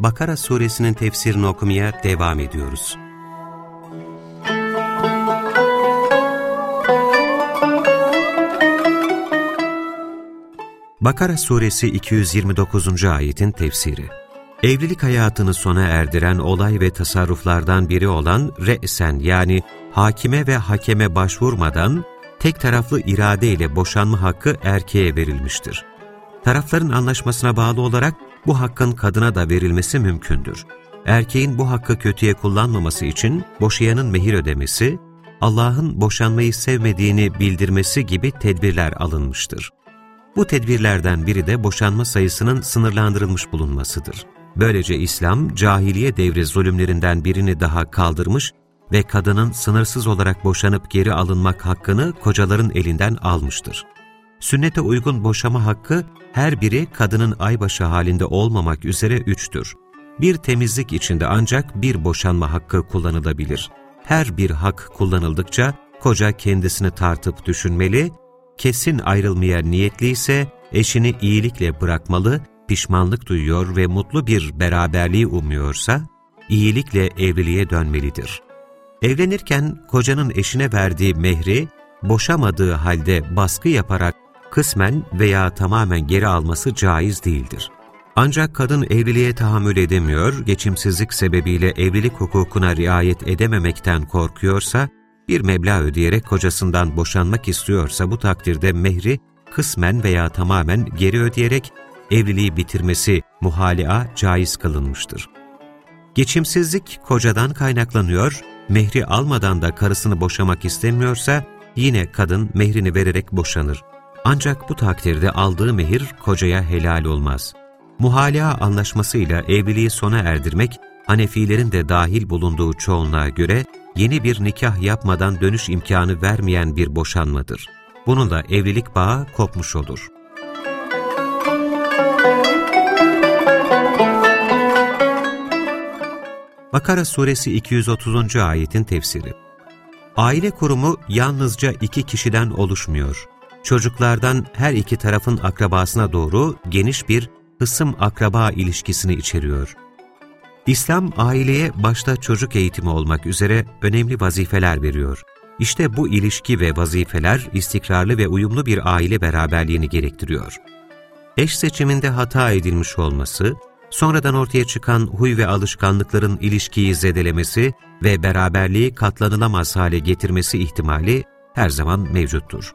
Bakara suresinin tefsirini okumaya devam ediyoruz. Bakara suresi 229. ayetin tefsiri Evlilik hayatını sona erdiren olay ve tasarruflardan biri olan re'sen yani hakime ve hakeme başvurmadan tek taraflı irade ile boşanma hakkı erkeğe verilmiştir. Tarafların anlaşmasına bağlı olarak bu hakkın kadına da verilmesi mümkündür. Erkeğin bu hakkı kötüye kullanmaması için boşayanın mehir ödemesi, Allah'ın boşanmayı sevmediğini bildirmesi gibi tedbirler alınmıştır. Bu tedbirlerden biri de boşanma sayısının sınırlandırılmış bulunmasıdır. Böylece İslam, cahiliye devri zulümlerinden birini daha kaldırmış ve kadının sınırsız olarak boşanıp geri alınmak hakkını kocaların elinden almıştır. Sünnete uygun boşama hakkı her biri kadının aybaşı halinde olmamak üzere üçtür. Bir temizlik içinde ancak bir boşanma hakkı kullanılabilir. Her bir hak kullanıldıkça koca kendisini tartıp düşünmeli, kesin ayrılmaya niyetliyse eşini iyilikle bırakmalı, pişmanlık duyuyor ve mutlu bir beraberliği umuyorsa, iyilikle evliliğe dönmelidir. Evlenirken kocanın eşine verdiği mehri, boşamadığı halde baskı yaparak kısmen veya tamamen geri alması caiz değildir. Ancak kadın evliliğe tahammül edemiyor, geçimsizlik sebebiyle evlilik hukukuna riayet edememekten korkuyorsa, bir meblağ ödeyerek kocasından boşanmak istiyorsa bu takdirde mehri kısmen veya tamamen geri ödeyerek evliliği bitirmesi muhalia caiz kılınmıştır. Geçimsizlik kocadan kaynaklanıyor, mehri almadan da karısını boşamak istemiyorsa yine kadın mehrini vererek boşanır. Ancak bu takdirde aldığı mehir kocaya helal olmaz. Muhalea anlaşmasıyla evliliği sona erdirmek, Hanefilerin de dahil bulunduğu çoğunluğa göre yeni bir nikah yapmadan dönüş imkanı vermeyen bir boşanmadır. Bununla evlilik bağı kopmuş olur. Bakara suresi 230. ayetin tefsiri Aile kurumu yalnızca iki kişiden oluşmuyor çocuklardan her iki tarafın akrabasına doğru geniş bir hısım akraba ilişkisini içeriyor. İslam aileye başta çocuk eğitimi olmak üzere önemli vazifeler veriyor. İşte bu ilişki ve vazifeler istikrarlı ve uyumlu bir aile beraberliğini gerektiriyor. Eş seçiminde hata edilmiş olması, sonradan ortaya çıkan huy ve alışkanlıkların ilişkiyi zedelemesi ve beraberliği katlanılamaz hale getirmesi ihtimali her zaman mevcuttur.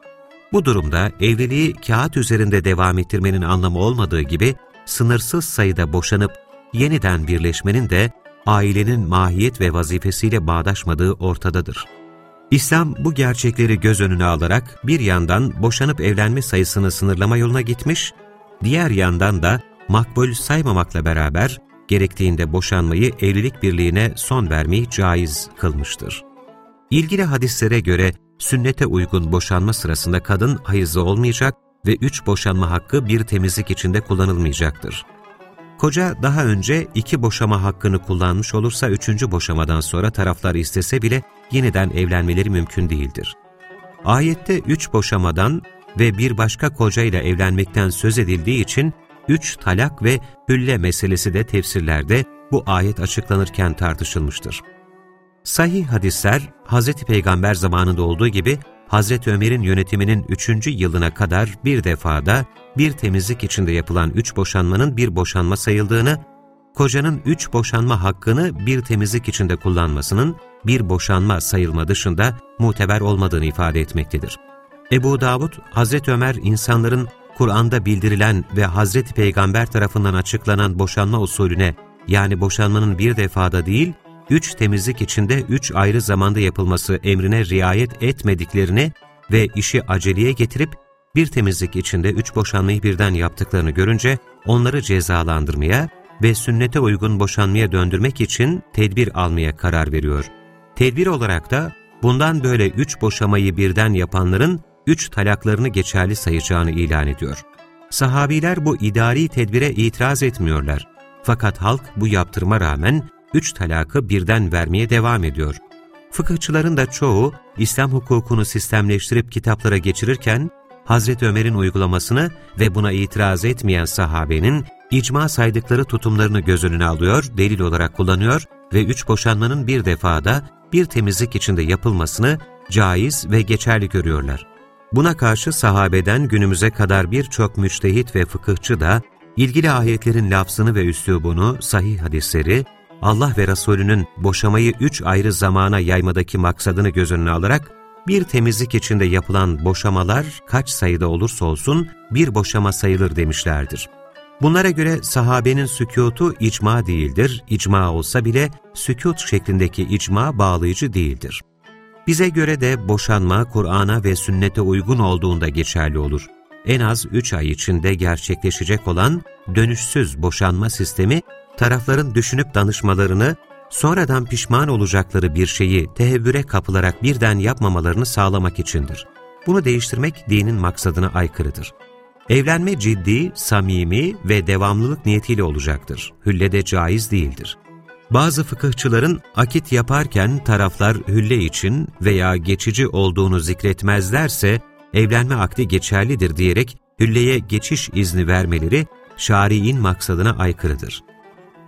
Bu durumda evliliği kağıt üzerinde devam ettirmenin anlamı olmadığı gibi sınırsız sayıda boşanıp yeniden birleşmenin de ailenin mahiyet ve vazifesiyle bağdaşmadığı ortadadır. İslam bu gerçekleri göz önüne alarak bir yandan boşanıp evlenme sayısını sınırlama yoluna gitmiş, diğer yandan da makbul saymamakla beraber gerektiğinde boşanmayı evlilik birliğine son vermeyi caiz kılmıştır. İlgili hadislere göre sünnete uygun boşanma sırasında kadın hayızlı olmayacak ve üç boşanma hakkı bir temizlik içinde kullanılmayacaktır. Koca daha önce iki boşama hakkını kullanmış olursa üçüncü boşamadan sonra taraflar istese bile yeniden evlenmeleri mümkün değildir. Ayette üç boşamadan ve bir başka kocayla evlenmekten söz edildiği için üç talak ve hülle meselesi de tefsirlerde bu ayet açıklanırken tartışılmıştır. Sahih hadisler, Hz. Peygamber zamanında olduğu gibi Hz. Ömer'in yönetiminin üçüncü yılına kadar bir defada bir temizlik içinde yapılan üç boşanmanın bir boşanma sayıldığını, kocanın üç boşanma hakkını bir temizlik içinde kullanmasının bir boşanma sayılma dışında muteber olmadığını ifade etmektedir. Ebu Davud, Hz. Ömer insanların Kur'an'da bildirilen ve Hz. Peygamber tarafından açıklanan boşanma usulüne yani boşanmanın bir defada değil, üç temizlik içinde üç ayrı zamanda yapılması emrine riayet etmediklerini ve işi aceleye getirip bir temizlik içinde üç boşanmayı birden yaptıklarını görünce onları cezalandırmaya, ve sünnete uygun boşanmaya döndürmek için tedbir almaya karar veriyor. Tedbir olarak da bundan böyle üç boşamayı birden yapanların üç talaklarını geçerli sayacağını ilan ediyor. Sahabiler bu idari tedbire itiraz etmiyorlar. Fakat halk bu yaptırıma rağmen üç talakı birden vermeye devam ediyor. Fıkıhçıların da çoğu İslam hukukunu sistemleştirip kitaplara geçirirken Hazreti Ömer'in uygulamasını ve buna itiraz etmeyen sahabenin icma saydıkları tutumlarını göz önüne alıyor, delil olarak kullanıyor ve üç boşanmanın bir defada bir temizlik içinde yapılmasını caiz ve geçerli görüyorlar. Buna karşı sahabeden günümüze kadar birçok müçtehit ve fıkıhçı da ilgili ayetlerin lafzını ve üslubunu, sahih hadisleri, Allah ve Resulünün boşamayı üç ayrı zamana yaymadaki maksadını göz önüne alarak bir temizlik içinde yapılan boşamalar kaç sayıda olursa olsun bir boşama sayılır demişlerdir. Bunlara göre sahabenin sükutu icma değildir, icma olsa bile sükut şeklindeki icma bağlayıcı değildir. Bize göre de boşanma Kur'an'a ve sünnete uygun olduğunda geçerli olur. En az üç ay içinde gerçekleşecek olan dönüşsüz boşanma sistemi, tarafların düşünüp danışmalarını, sonradan pişman olacakları bir şeyi tehevvüre kapılarak birden yapmamalarını sağlamak içindir. Bunu değiştirmek dinin maksadına aykırıdır. Evlenme ciddi, samimi ve devamlılık niyetiyle olacaktır. Hülle de caiz değildir. Bazı fıkıhçıların akit yaparken taraflar hülle için veya geçici olduğunu zikretmezlerse evlenme akdi geçerlidir diyerek hülleye geçiş izni vermeleri şari'in maksadına aykırıdır.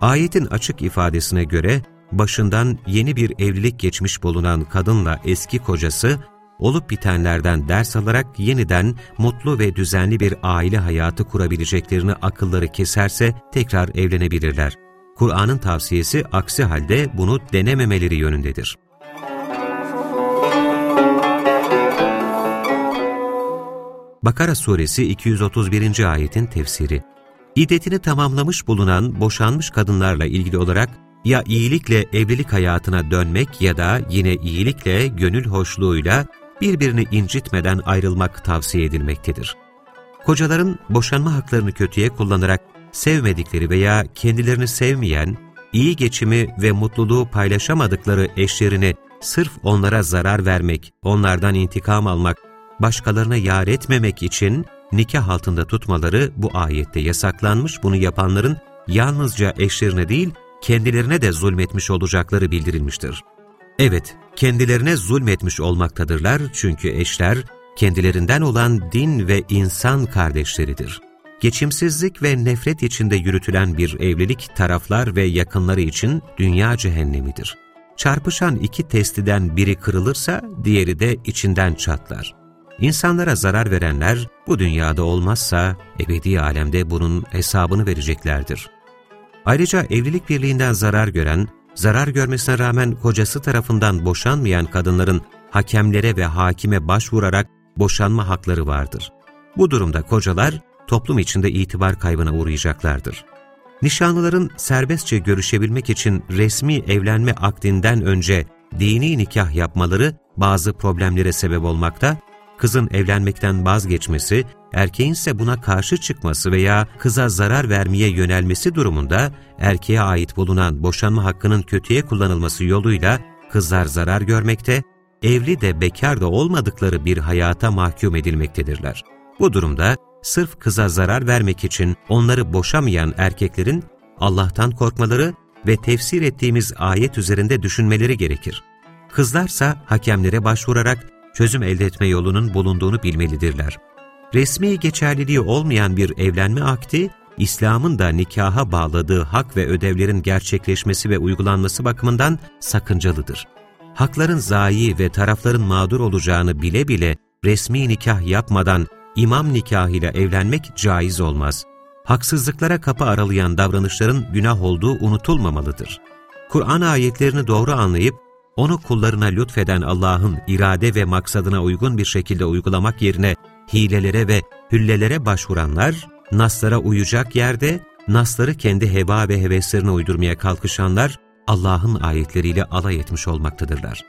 Ayetin açık ifadesine göre başından yeni bir evlilik geçmiş bulunan kadınla eski kocası olup bitenlerden ders alarak yeniden mutlu ve düzenli bir aile hayatı kurabileceklerini akılları keserse tekrar evlenebilirler. Kur'an'ın tavsiyesi aksi halde bunu denememeleri yönündedir. Bakara Suresi 231. ayetin tefsiri İddetini tamamlamış bulunan boşanmış kadınlarla ilgili olarak ya iyilikle evlilik hayatına dönmek ya da yine iyilikle gönül hoşluğuyla birbirini incitmeden ayrılmak tavsiye edilmektedir. Kocaların boşanma haklarını kötüye kullanarak sevmedikleri veya kendilerini sevmeyen, iyi geçimi ve mutluluğu paylaşamadıkları eşlerini sırf onlara zarar vermek, onlardan intikam almak, başkalarına yar etmemek için nikah altında tutmaları bu ayette yasaklanmış, bunu yapanların yalnızca eşlerine değil, kendilerine de zulmetmiş olacakları bildirilmiştir. Evet, kendilerine zulmetmiş olmaktadırlar çünkü eşler, kendilerinden olan din ve insan kardeşleridir. Geçimsizlik ve nefret içinde yürütülen bir evlilik taraflar ve yakınları için dünya cehennemidir. Çarpışan iki testiden biri kırılırsa diğeri de içinden çatlar. İnsanlara zarar verenler bu dünyada olmazsa ebedi alemde bunun hesabını vereceklerdir. Ayrıca evlilik birliğinden zarar gören, zarar görmesine rağmen kocası tarafından boşanmayan kadınların hakemlere ve hakime başvurarak boşanma hakları vardır. Bu durumda kocalar toplum içinde itibar kaybına uğrayacaklardır. Nişanlıların serbestçe görüşebilmek için resmi evlenme akdinden önce dini nikah yapmaları bazı problemlere sebep olmakta, kızın evlenmekten vazgeçmesi, erkeğin ise buna karşı çıkması veya kıza zarar vermeye yönelmesi durumunda erkeğe ait bulunan boşanma hakkının kötüye kullanılması yoluyla kızlar zarar görmekte, evli de bekar da olmadıkları bir hayata mahkum edilmektedirler. Bu durumda sırf kıza zarar vermek için onları boşamayan erkeklerin Allah'tan korkmaları ve tefsir ettiğimiz ayet üzerinde düşünmeleri gerekir. Kızlarsa hakemlere başvurarak çözüm elde etme yolunun bulunduğunu bilmelidirler. Resmi geçerliliği olmayan bir evlenme akti, İslam'ın da nikaha bağladığı hak ve ödevlerin gerçekleşmesi ve uygulanması bakımından sakıncalıdır. Hakların zayi ve tarafların mağdur olacağını bile bile resmi nikah yapmadan imam nikahıyla evlenmek caiz olmaz. Haksızlıklara kapı aralayan davranışların günah olduğu unutulmamalıdır. Kur'an ayetlerini doğru anlayıp, onu kullarına lütfeden Allah'ın irade ve maksadına uygun bir şekilde uygulamak yerine hilelere ve hüllelere başvuranlar, naslara uyacak yerde, nasları kendi heva ve heveslerine uydurmaya kalkışanlar, Allah'ın ayetleriyle alay etmiş olmaktadırlar.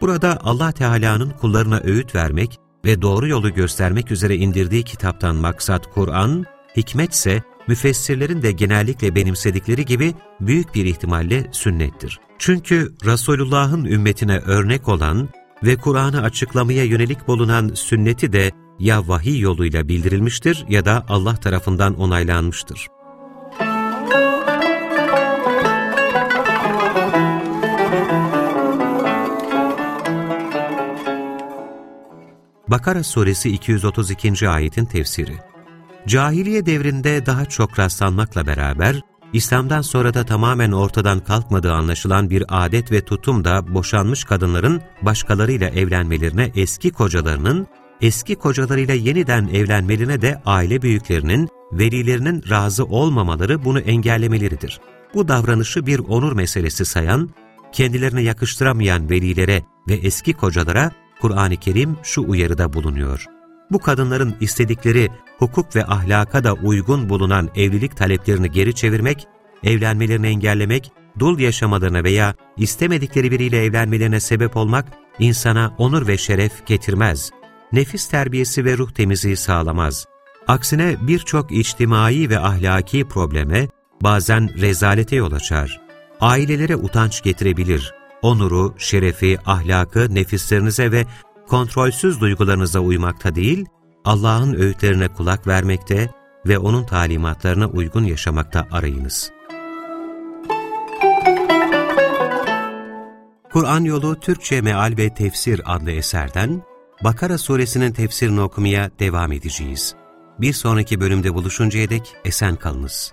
Burada Allah Teala'nın kullarına öğüt vermek ve doğru yolu göstermek üzere indirdiği kitaptan maksat Kur'an, hikmetse müfessirlerin de genellikle benimsedikleri gibi büyük bir ihtimalle sünnettir. Çünkü Resulullah'ın ümmetine örnek olan ve Kur'an'ı açıklamaya yönelik bulunan sünneti de ya vahiy yoluyla bildirilmiştir ya da Allah tarafından onaylanmıştır. Bakara suresi 232. ayetin tefsiri Cahiliye devrinde daha çok rastlanmakla beraber, İslam'dan sonra da tamamen ortadan kalkmadığı anlaşılan bir adet ve tutum da boşanmış kadınların başkalarıyla evlenmelerine eski kocalarının, eski kocalarıyla yeniden evlenmelerine de aile büyüklerinin, velilerinin razı olmamaları bunu engellemeleridir. Bu davranışı bir onur meselesi sayan, kendilerine yakıştıramayan velilere ve eski kocalara Kur'an-ı Kerim şu uyarıda bulunuyor. Bu kadınların istedikleri hukuk ve ahlaka da uygun bulunan evlilik taleplerini geri çevirmek, evlenmelerini engellemek, dul yaşamalarına veya istemedikleri biriyle evlenmelerine sebep olmak insana onur ve şeref getirmez. Nefis terbiyesi ve ruh temizliği sağlamaz. Aksine birçok içtimai ve ahlaki probleme, bazen rezalete yol açar. Ailelere utanç getirebilir. Onuru, şerefi, ahlakı nefislerinize ve kontrolsüz duygularınıza uymakta değil, Allah'ın öğütlerine kulak vermekte ve O'nun talimatlarına uygun yaşamakta arayınız. Kur'an Yolu Türkçe Meal ve Tefsir adlı eserden Bakara suresinin tefsirini okumaya devam edeceğiz. Bir sonraki bölümde buluşuncaya dek esen kalınız.